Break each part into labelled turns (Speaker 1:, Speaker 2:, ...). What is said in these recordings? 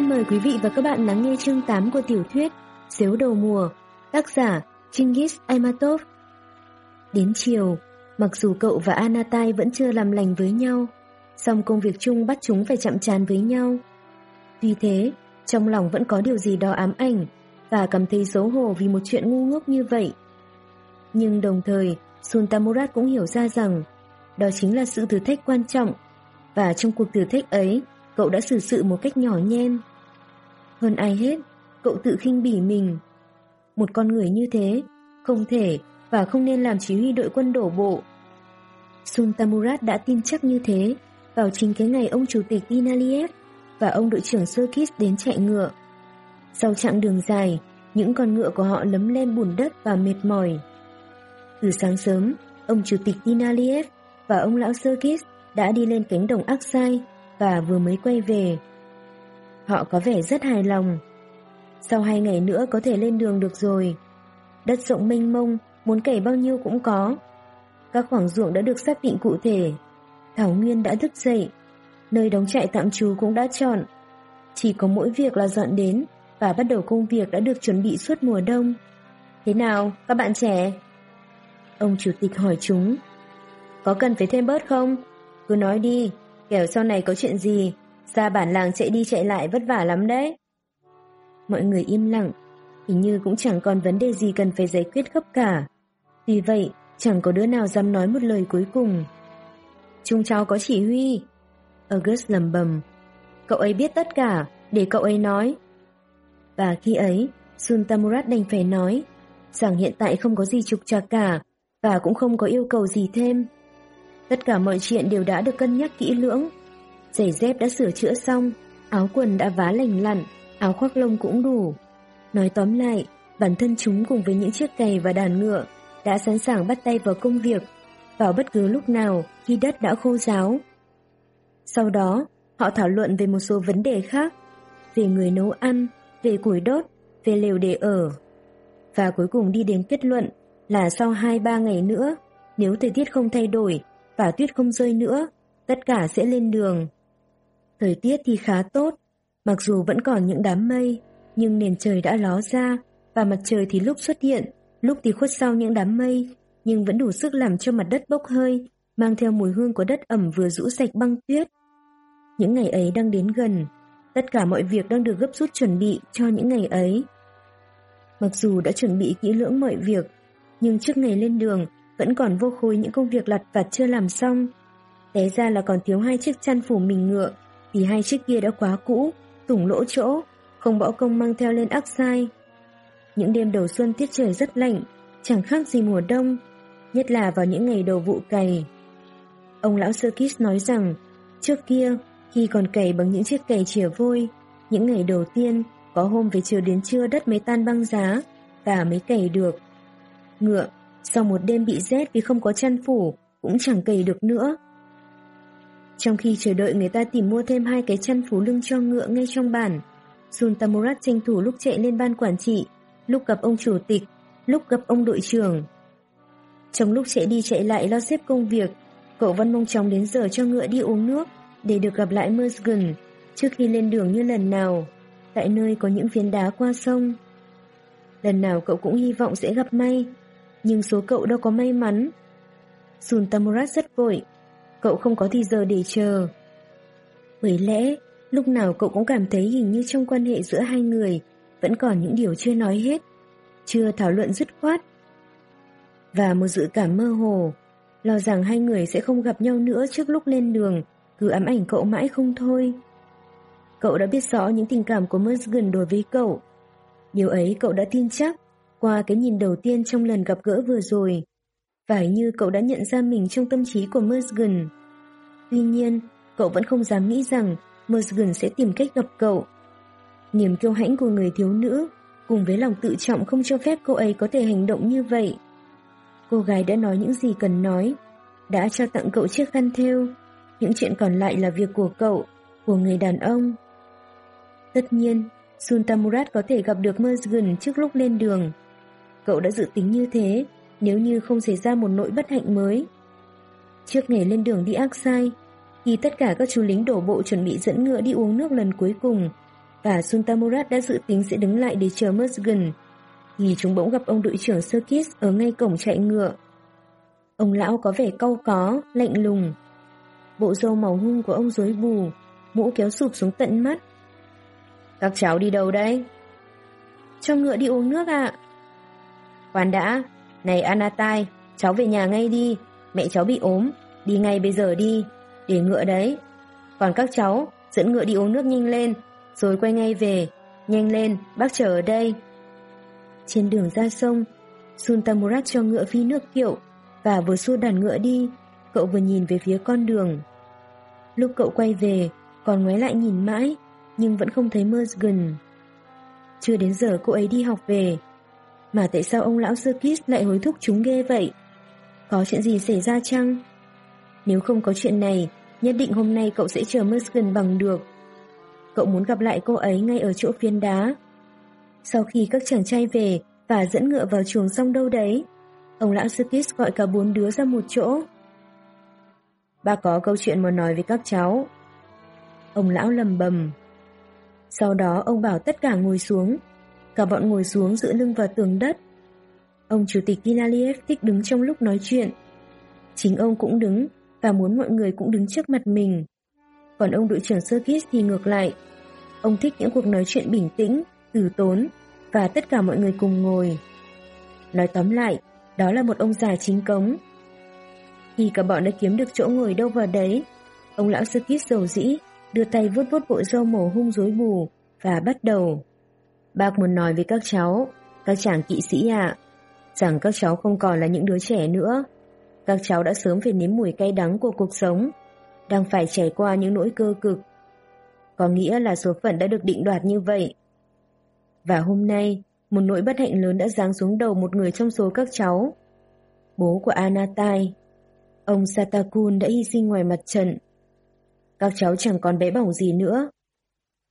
Speaker 1: xin mời quý vị và các bạn lắng nghe chương 8 của tiểu thuyết Xếu đầu mùa, tác giả Chingis Aimatov. Đến chiều, mặc dù cậu và Anatai vẫn chưa làm lành với nhau, song công việc chung bắt chúng phải chậm chán với nhau. Tuy thế, trong lòng vẫn có điều gì đó ám ảnh và cảm thấy xấu hổ vì một chuyện ngu ngốc như vậy. Nhưng đồng thời, Sultamurat cũng hiểu ra rằng đó chính là sự thử thách quan trọng và trong cuộc thử thách ấy, cậu đã xử sự một cách nhỏ nhen. Hơn ai hết, cậu tự khinh bỉ mình. Một con người như thế, không thể và không nên làm chỉ huy đội quân đổ bộ. Sultamurat đã tin chắc như thế vào chính cái ngày ông chủ tịch Inaliev và ông đội trưởng Serkis đến chạy ngựa. Sau chặng đường dài, những con ngựa của họ lấm lên bùn đất và mệt mỏi. Từ sáng sớm, ông chủ tịch Inaliev và ông lão Serkis đã đi lên cánh đồng Aksai và vừa mới quay về. Họ có vẻ rất hài lòng. Sau hai ngày nữa có thể lên đường được rồi. Đất rộng mênh mông, muốn cày bao nhiêu cũng có. Các khoảng ruộng đã được xác định cụ thể. Thảo Nguyên đã thức dậy. Nơi đóng trại tạm trú cũng đã chọn. Chỉ có mỗi việc là dọn đến và bắt đầu công việc đã được chuẩn bị suốt mùa đông. Thế nào, các bạn trẻ? Ông chủ tịch hỏi chúng. Có cần phải thêm bớt không? Cứ nói đi, kẻo sau này có chuyện gì, ra bản làng chạy đi chạy lại vất vả lắm đấy. Mọi người im lặng, hình như cũng chẳng còn vấn đề gì cần phải giải quyết gấp cả. Vì vậy, chẳng có đứa nào dám nói một lời cuối cùng. Chúng cháu có chỉ huy. August lầm bầm. Cậu ấy biết tất cả, để cậu ấy nói. Và khi ấy, Sultamurat đành phải nói rằng hiện tại không có gì trục trặc cả và cũng không có yêu cầu gì thêm. Tất cả mọi chuyện đều đã được cân nhắc kỹ lưỡng. Giày dép đã sửa chữa xong, áo quần đã vá lành lặn, áo khoác lông cũng đủ. Nói tóm lại, bản thân chúng cùng với những chiếc cày và đàn ngựa đã sẵn sàng bắt tay vào công việc, vào bất cứ lúc nào khi đất đã khô ráo. Sau đó, họ thảo luận về một số vấn đề khác, về người nấu ăn, về củi đốt, về lều để ở. Và cuối cùng đi đến kết luận là sau 2-3 ngày nữa, nếu thời tiết không thay đổi và tuyết không rơi nữa, tất cả sẽ lên đường. Thời tiết thì khá tốt, mặc dù vẫn còn những đám mây, nhưng nền trời đã ló ra và mặt trời thì lúc xuất hiện, lúc thì khuất sau những đám mây, nhưng vẫn đủ sức làm cho mặt đất bốc hơi, mang theo mùi hương của đất ẩm vừa rũ sạch băng tuyết. Những ngày ấy đang đến gần, tất cả mọi việc đang được gấp rút chuẩn bị cho những ngày ấy. Mặc dù đã chuẩn bị kỹ lưỡng mọi việc, nhưng trước ngày lên đường vẫn còn vô khối những công việc lặt vặt chưa làm xong. Té ra là còn thiếu hai chiếc chăn phủ mình ngựa, vì hai chiếc kia đã quá cũ, tủng lỗ chỗ, không bỏ công mang theo lên ác sai. Những đêm đầu xuân tiết trời rất lạnh, chẳng khác gì mùa đông, nhất là vào những ngày đầu vụ cày. Ông lão Serkis nói rằng, trước kia, khi còn cày bằng những chiếc cày chìa vôi, những ngày đầu tiên, có hôm về chiều đến trưa đất mới tan băng giá, và mới cày được. Ngựa sau một đêm bị rét vì không có chăn phủ, cũng chẳng cày được nữa. Trong khi chờ đợi người ta tìm mua thêm hai cái chăn phủ lưng cho ngựa ngay trong bản, Suntamurat tranh thủ lúc chạy lên ban quản trị, lúc gặp ông chủ tịch, lúc gặp ông đội trưởng. Trong lúc chạy đi chạy lại lo xếp công việc, cậu vẫn mong chóng đến giờ cho ngựa đi uống nước để được gặp lại Mersgen trước khi lên đường như lần nào, tại nơi có những phiến đá qua sông. Lần nào cậu cũng hy vọng sẽ gặp may, nhưng số cậu đâu có may mắn. Suntamurat rất vội, cậu không có thì giờ để chờ. Bởi lẽ, lúc nào cậu cũng cảm thấy hình như trong quan hệ giữa hai người vẫn còn những điều chưa nói hết, chưa thảo luận dứt khoát. Và một dự cảm mơ hồ, lo rằng hai người sẽ không gặp nhau nữa trước lúc lên đường, cứ ám ảnh cậu mãi không thôi. Cậu đã biết rõ những tình cảm của Morgan đối với cậu. Điều ấy cậu đã tin chắc, qua cái nhìn đầu tiên trong lần gặp gỡ vừa rồi. Phải như cậu đã nhận ra mình trong tâm trí của Mersgen. Tuy nhiên, cậu vẫn không dám nghĩ rằng Mersgen sẽ tìm cách gặp cậu. Niềm kiêu hãnh của người thiếu nữ cùng với lòng tự trọng không cho phép cô ấy có thể hành động như vậy. Cô gái đã nói những gì cần nói, đã trao tặng cậu chiếc khăn thêu. Những chuyện còn lại là việc của cậu, của người đàn ông. Tất nhiên, Sultamurat có thể gặp được Mersgen trước lúc lên đường. Cậu đã dự tính như thế nếu như không xảy ra một nỗi bất hạnh mới. Trước ngày lên đường đi Aksai, khi tất cả các chú lính đổ bộ chuẩn bị dẫn ngựa đi uống nước lần cuối cùng, và Suntamurat đã dự tính sẽ đứng lại để chờ Musgan, thì chúng bỗng gặp ông đội trưởng Serkis ở ngay cổng chạy ngựa. Ông lão có vẻ cau có, lạnh lùng. Bộ râu màu hung của ông rối bù, mũ kéo sụp xuống tận mắt. Các cháu đi đâu đấy? Cho ngựa đi uống nước ạ. À. Khoan đã, này Anatai, cháu về nhà ngay đi, mẹ cháu bị ốm, đi ngay bây giờ đi, để ngựa đấy. Còn các cháu, dẫn ngựa đi uống nước nhanh lên, rồi quay ngay về, nhanh lên, bác chờ ở đây. Trên đường ra sông, Sultamurat cho ngựa phi nước kiệu và vừa xua đàn ngựa đi, cậu vừa nhìn về phía con đường. Lúc cậu quay về, còn ngoái lại nhìn mãi, nhưng vẫn không thấy Mergen. Chưa đến giờ cô ấy đi học về, mà tại sao ông lão Serkis lại hối thúc chúng ghê vậy? Có chuyện gì xảy ra chăng? Nếu không có chuyện này, nhất định hôm nay cậu sẽ chờ Muskin bằng được. Cậu muốn gặp lại cô ấy ngay ở chỗ phiến đá. Sau khi các chàng trai về và dẫn ngựa vào chuồng xong đâu đấy, ông lão Serkis gọi cả bốn đứa ra một chỗ. Ba có câu chuyện muốn nói với các cháu. Ông lão lầm bầm. Sau đó ông bảo tất cả ngồi xuống. Cả bọn ngồi xuống dựa lưng vào tường đất. Ông chủ tịch Kinaliev thích đứng trong lúc nói chuyện. Chính ông cũng đứng và muốn mọi người cũng đứng trước mặt mình. Còn ông đội trưởng Serkis thì ngược lại. Ông thích những cuộc nói chuyện bình tĩnh, từ tốn và tất cả mọi người cùng ngồi. Nói tóm lại, đó là một ông già chính cống. Khi cả bọn đã kiếm được chỗ ngồi đâu vào đấy, ông lão Serkis dầu dĩ đưa tay vuốt vuốt bộ râu mổ hung rối bù và bắt đầu. Bác muốn nói với các cháu, các chàng kỵ sĩ ạ, rằng các cháu không còn là những đứa trẻ nữa. Các cháu đã sớm phải nếm mùi cay đắng của cuộc sống, đang phải trải qua những nỗi cơ cực. Có nghĩa là số phận đã được định đoạt như vậy. Và hôm nay, một nỗi bất hạnh lớn đã giáng xuống đầu một người trong số các cháu. Bố của Anatai, ông Satakun đã hy sinh ngoài mặt trận các cháu chẳng còn bé bỏng gì nữa.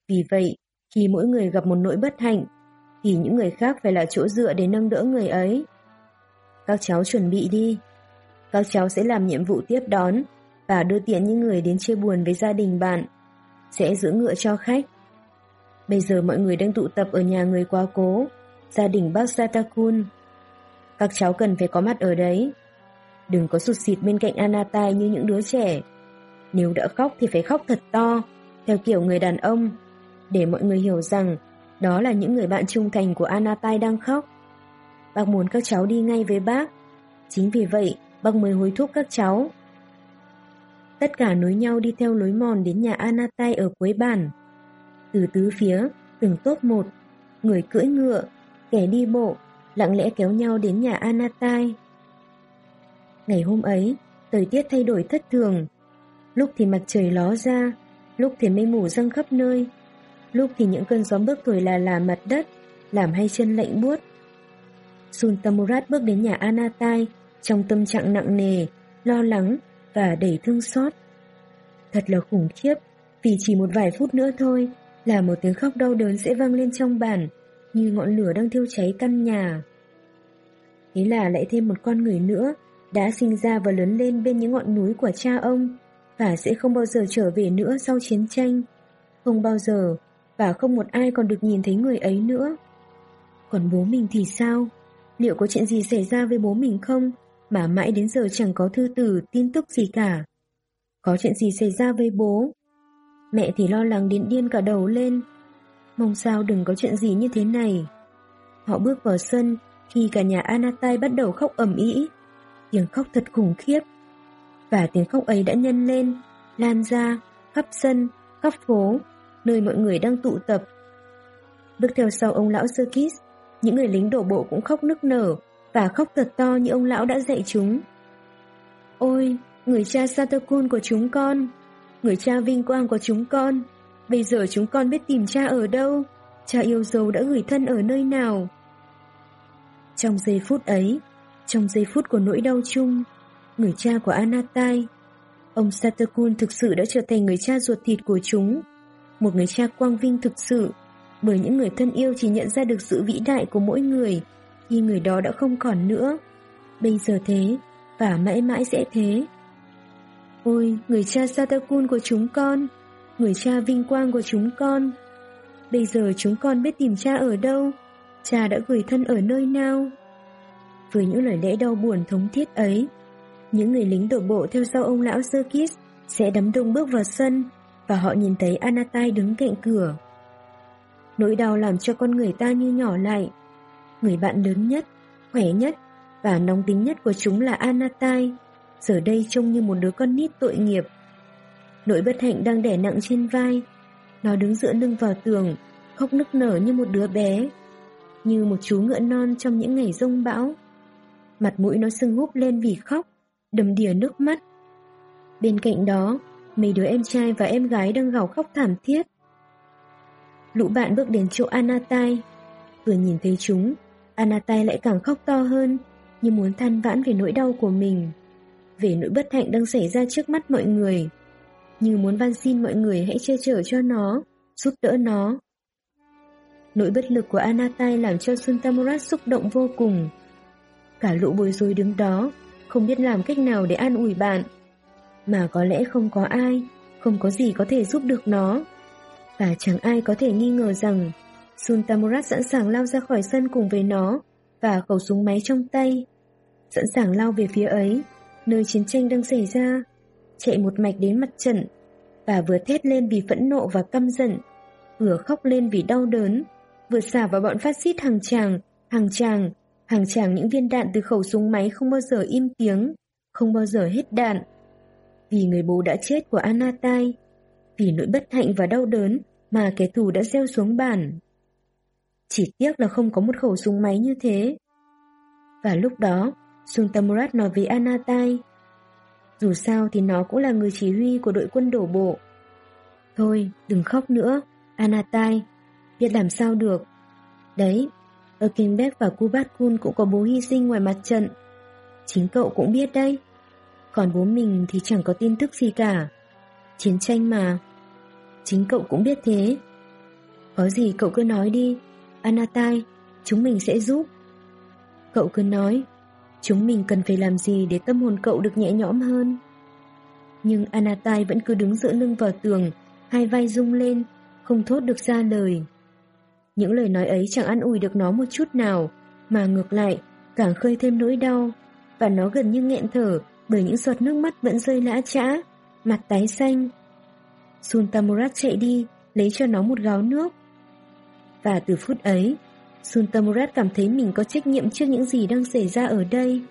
Speaker 1: Vì vậy, khi mỗi người gặp một nỗi bất hạnh, thì những người khác phải là chỗ dựa để nâng đỡ người ấy. Các cháu chuẩn bị đi. Các cháu sẽ làm nhiệm vụ tiếp đón và đưa tiện những người đến chia buồn với gia đình bạn. Sẽ giữ ngựa cho khách. Bây giờ mọi người đang tụ tập ở nhà người quá cố, gia đình bác Satakun. Các cháu cần phải có mặt ở đấy. Đừng có sụt xịt bên cạnh Anatai như những đứa trẻ. Nếu đã khóc thì phải khóc thật to, theo kiểu người đàn ông, để mọi người hiểu rằng đó là những người bạn trung thành của Anatai đang khóc. Bác muốn các cháu đi ngay với bác. Chính vì vậy, bác mới hối thúc các cháu. Tất cả nối nhau đi theo lối mòn đến nhà Anatai ở cuối bản. Từ tứ phía, từng tốt một, người cưỡi ngựa, kẻ đi bộ, lặng lẽ kéo nhau đến nhà Anatai. Ngày hôm ấy, thời tiết thay đổi thất thường, lúc thì mặt trời ló ra, lúc thì mây mù răng khắp nơi, lúc thì những cơn gió bước thổi là là mặt đất, làm hai chân lạnh buốt. Sultamurat bước đến nhà Anatai trong tâm trạng nặng nề, lo lắng và đầy thương xót. Thật là khủng khiếp, vì chỉ một vài phút nữa thôi là một tiếng khóc đau đớn sẽ vang lên trong bản, như ngọn lửa đang thiêu cháy căn nhà. Thế là lại thêm một con người nữa, đã sinh ra và lớn lên bên những ngọn núi của cha ông, và sẽ không bao giờ trở về nữa sau chiến tranh. Không bao giờ, và không một ai còn được nhìn thấy người ấy nữa. Còn bố mình thì sao? Liệu có chuyện gì xảy ra với bố mình không? Mà mãi đến giờ chẳng có thư tử, tin tức gì cả. Có chuyện gì xảy ra với bố? Mẹ thì lo lắng đến điên cả đầu lên. Mong sao đừng có chuyện gì như thế này. Họ bước vào sân khi cả nhà Anatai bắt đầu khóc ầm ĩ. Tiếng khóc thật khủng khiếp và tiếng khóc ấy đã nhân lên, lan ra, khắp sân, khắp phố, nơi mọi người đang tụ tập. Bước theo sau ông lão Serkis, những người lính đổ bộ cũng khóc nức nở và khóc thật to như ông lão đã dạy chúng. Ôi, người cha Satakun của chúng con, người cha vinh quang của chúng con, bây giờ chúng con biết tìm cha ở đâu, cha yêu dấu đã gửi thân ở nơi nào. Trong giây phút ấy, trong giây phút của nỗi đau chung, người cha của Anatai. Ông Satakun thực sự đã trở thành người cha ruột thịt của chúng. Một người cha quang vinh thực sự, bởi những người thân yêu chỉ nhận ra được sự vĩ đại của mỗi người khi người đó đã không còn nữa. Bây giờ thế, và mãi mãi sẽ thế. Ôi, người cha Satakun của chúng con, người cha vinh quang của chúng con. Bây giờ chúng con biết tìm cha ở đâu, cha đã gửi thân ở nơi nào. Với những lời lẽ đau buồn thống thiết ấy, những người lính đổ bộ theo sau ông lão Serkis sẽ đắm đông bước vào sân và họ nhìn thấy Anatai đứng cạnh cửa. Nỗi đau làm cho con người ta như nhỏ lại. Người bạn lớn nhất, khỏe nhất và nóng tính nhất của chúng là Anatai, giờ đây trông như một đứa con nít tội nghiệp. Nỗi bất hạnh đang đè nặng trên vai, nó đứng dựa lưng vào tường, khóc nức nở như một đứa bé, như một chú ngựa non trong những ngày rông bão. Mặt mũi nó sưng húp lên vì khóc, đầm đìa nước mắt. Bên cạnh đó, mấy đứa em trai và em gái đang gào khóc thảm thiết. Lũ bạn bước đến chỗ Anatai. Vừa nhìn thấy chúng, Anatai lại càng khóc to hơn, như muốn than vãn về nỗi đau của mình, về nỗi bất hạnh đang xảy ra trước mắt mọi người, như muốn van xin mọi người hãy che chở cho nó, giúp đỡ nó. Nỗi bất lực của Anatai làm cho Suntamurat xúc động vô cùng. Cả lũ bối rối đứng đó, không biết làm cách nào để an ủi bạn. Mà có lẽ không có ai, không có gì có thể giúp được nó. Và chẳng ai có thể nghi ngờ rằng Suntamurat sẵn sàng lao ra khỏi sân cùng với nó và khẩu súng máy trong tay. Sẵn sàng lao về phía ấy, nơi chiến tranh đang xảy ra, chạy một mạch đến mặt trận và vừa thét lên vì phẫn nộ và căm giận, vừa khóc lên vì đau đớn, vừa xả vào bọn phát xít hàng tràng, hàng tràng, hàng tràng những viên đạn từ khẩu súng máy không bao giờ im tiếng, không bao giờ hết đạn. Vì người bố đã chết của Anatai, vì nỗi bất hạnh và đau đớn mà kẻ thù đã gieo xuống bàn. Chỉ tiếc là không có một khẩu súng máy như thế. Và lúc đó, Suntamurat nói với Anatai, dù sao thì nó cũng là người chỉ huy của đội quân đổ bộ. Thôi, đừng khóc nữa, Anatai, biết làm sao được. Đấy, ở Kinbeck và Kubatkun cũng có bố hy sinh ngoài mặt trận. Chính cậu cũng biết đấy. Còn bố mình thì chẳng có tin tức gì cả. Chiến tranh mà. Chính cậu cũng biết thế. Có gì cậu cứ nói đi. Anatai, chúng mình sẽ giúp. Cậu cứ nói, chúng mình cần phải làm gì để tâm hồn cậu được nhẹ nhõm hơn. Nhưng Anatai vẫn cứ đứng dựa lưng vào tường, hai vai rung lên, không thốt được ra lời. Những lời nói ấy chẳng ăn ủi được nó một chút nào, mà ngược lại, càng khơi thêm nỗi đau, và nó gần như nghẹn thở bởi những giọt nước mắt vẫn rơi lã chã, mặt tái xanh. Suntamurat chạy đi, lấy cho nó một gáo nước. Và từ phút ấy, Suntamurat cảm thấy mình có trách nhiệm trước những gì đang xảy ra ở đây.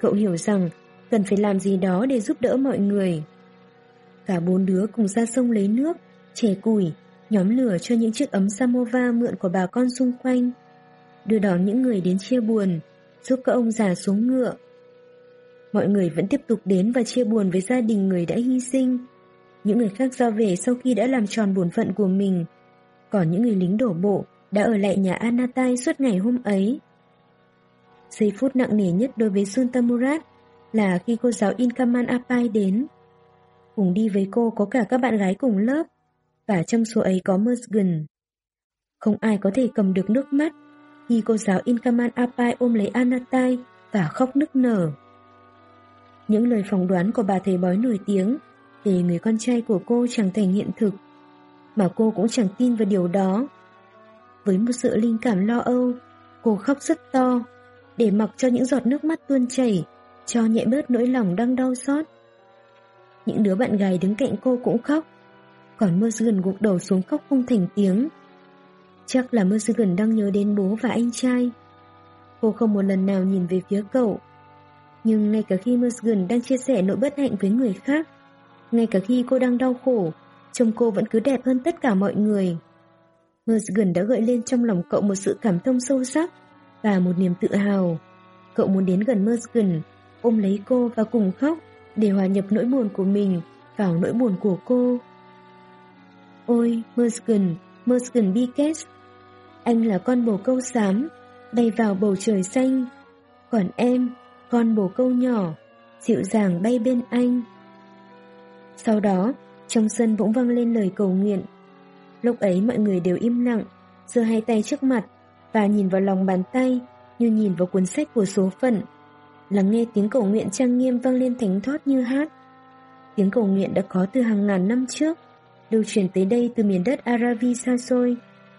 Speaker 1: Cậu hiểu rằng cần phải làm gì đó để giúp đỡ mọi người. Cả bốn đứa cùng ra sông lấy nước, chè củi, nhóm lửa cho những chiếc ấm samovar mượn của bà con xung quanh, đưa đón những người đến chia buồn, giúp các ông già xuống ngựa. Mọi người vẫn tiếp tục đến và chia buồn với gia đình người đã hy sinh. Những người khác ra về sau khi đã làm tròn bổn phận của mình. Còn những người lính đổ bộ đã ở lại nhà Anatai suốt ngày hôm ấy. Giây phút nặng nề nhất đối với Suntamurat là khi cô giáo Inkaman Apai đến. Cùng đi với cô có cả các bạn gái cùng lớp, và trong số ấy có Mersgen. Không ai có thể cầm được nước mắt khi cô giáo Inkaman Apai ôm lấy Anatai và khóc nức nở. Những lời phỏng đoán của bà thầy bói nổi tiếng về người con trai của cô chẳng thành hiện thực, mà cô cũng chẳng tin vào điều đó. Với một sự linh cảm lo âu, cô khóc rất to, để mặc cho những giọt nước mắt tuôn chảy, cho nhẹ bớt nỗi lòng đang đau xót. Những đứa bạn gái đứng cạnh cô cũng khóc, còn mơ gần gục đầu xuống khóc không thành tiếng. Chắc là mơ gần đang nhớ đến bố và anh trai. Cô không một lần nào nhìn về phía cậu. Nhưng ngay cả khi Musgun đang chia sẻ nỗi bất hạnh với người khác, ngay cả khi cô đang đau khổ, trông cô vẫn cứ đẹp hơn tất cả mọi người. Musgun đã gợi lên trong lòng cậu một sự cảm thông sâu sắc và một niềm tự hào. Cậu muốn đến gần Musgun, ôm lấy cô và cùng khóc để hòa nhập nỗi buồn của mình vào nỗi buồn của cô. Ôi, Musgun, Musgun Bikes, anh là con bồ câu xám, bay vào bầu trời xanh. Còn em, con bồ câu nhỏ, dịu dàng bay bên anh. Sau đó, trong sân bỗng vang lên lời cầu nguyện. Lúc ấy mọi người đều im lặng, giơ hai tay trước mặt và nhìn vào lòng bàn tay như nhìn vào cuốn sách của số phận. Lắng nghe tiếng cầu nguyện trang nghiêm vang lên thánh thoát như hát. Tiếng cầu nguyện đã có từ hàng ngàn năm trước, lưu truyền tới đây từ miền đất Aravi xa xôi,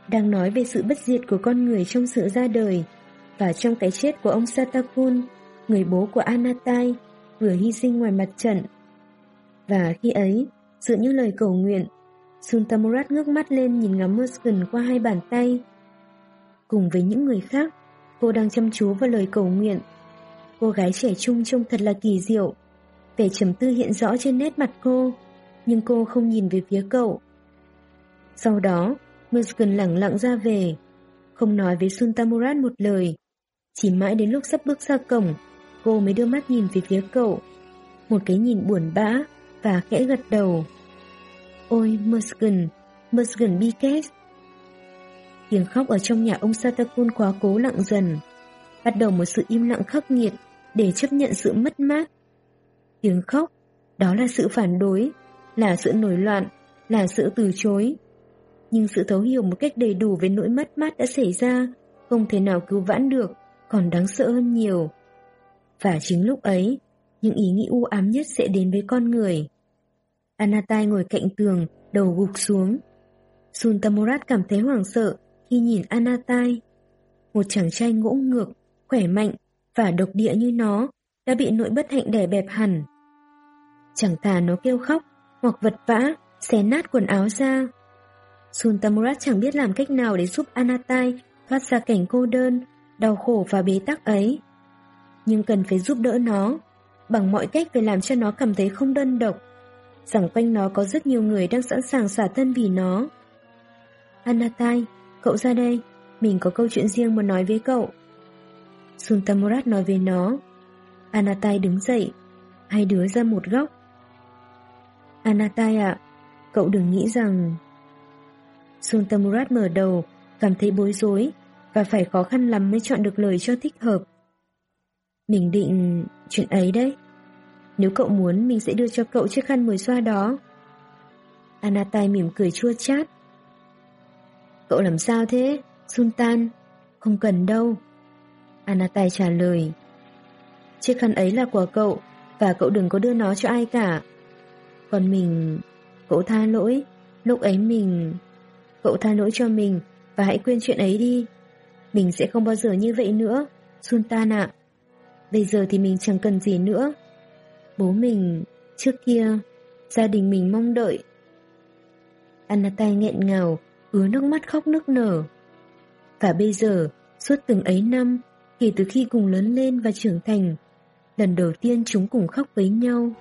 Speaker 1: đang nói về sự bất diệt của con người trong sự ra đời và trong cái chết của ông Satakun, người bố của Anatai, vừa hy sinh ngoài mặt trận. Và khi ấy, dựa những lời cầu nguyện, Suntamurat ngước mắt lên nhìn ngắm Muskin qua hai bàn tay. Cùng với những người khác, cô đang chăm chú vào lời cầu nguyện. Cô gái trẻ trung trông thật là kỳ diệu. Vẻ trầm tư hiện rõ trên nét mặt cô, nhưng cô không nhìn về phía cậu. Sau đó, Muskin lẳng lặng ra về, không nói với Suntamurat một lời. Chỉ mãi đến lúc sắp bước ra cổng, cô mới đưa mắt nhìn về phía cậu. Một cái nhìn buồn bã và khẽ gật đầu. Ôi Muskin, Muskin Biket. Tiếng khóc ở trong nhà ông Satakun quá cố lặng dần. Bắt đầu một sự im lặng khắc nghiệt để chấp nhận sự mất mát. Tiếng khóc, đó là sự phản đối, là sự nổi loạn, là sự từ chối. Nhưng sự thấu hiểu một cách đầy đủ về nỗi mất mát đã xảy ra, không thể nào cứu vãn được, còn đáng sợ hơn nhiều. Và chính lúc ấy, những ý nghĩ u ám nhất sẽ đến với con người. Anatai ngồi cạnh tường, đầu gục xuống. Suntamurat cảm thấy hoảng sợ khi nhìn Anatai. Một chàng trai ngỗ ngược, khỏe mạnh và độc địa như nó đã bị nỗi bất hạnh đè bẹp hẳn. Chẳng thà nó kêu khóc hoặc vật vã, xé nát quần áo ra. Suntamurat chẳng biết làm cách nào để giúp Anatai thoát ra cảnh cô đơn, đau khổ và bế tắc ấy. Nhưng cần phải giúp đỡ nó, bằng mọi cách phải làm cho nó cảm thấy không đơn độc, rằng quanh nó có rất nhiều người đang sẵn sàng xả thân vì nó. Anatai, cậu ra đây, mình có câu chuyện riêng muốn nói với cậu. Suntamurat nói với nó. Anatai đứng dậy, hai đứa ra một góc. Anatai ạ, cậu đừng nghĩ rằng... Suntamurat mở đầu, cảm thấy bối rối và phải khó khăn lắm mới chọn được lời cho thích hợp. Mình định chuyện ấy đấy. Nếu cậu muốn mình sẽ đưa cho cậu chiếc khăn mùi xoa đó. Anatai mỉm cười chua chát. Cậu làm sao thế, Sultan? Không cần đâu. Anatai trả lời. Chiếc khăn ấy là của cậu và cậu đừng có đưa nó cho ai cả. Còn mình... Cậu tha lỗi. Lúc ấy mình... Cậu tha lỗi cho mình và hãy quên chuyện ấy đi. Mình sẽ không bao giờ như vậy nữa, Sultan ạ. Bây giờ thì mình chẳng cần gì nữa. Bố mình, trước kia, gia đình mình mong đợi. Anatai nghẹn ngào, ứa nước mắt khóc nước nở. Và bây giờ, suốt từng ấy năm, kể từ khi cùng lớn lên và trưởng thành, lần đầu tiên chúng cùng khóc với nhau.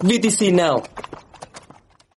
Speaker 2: VTC Now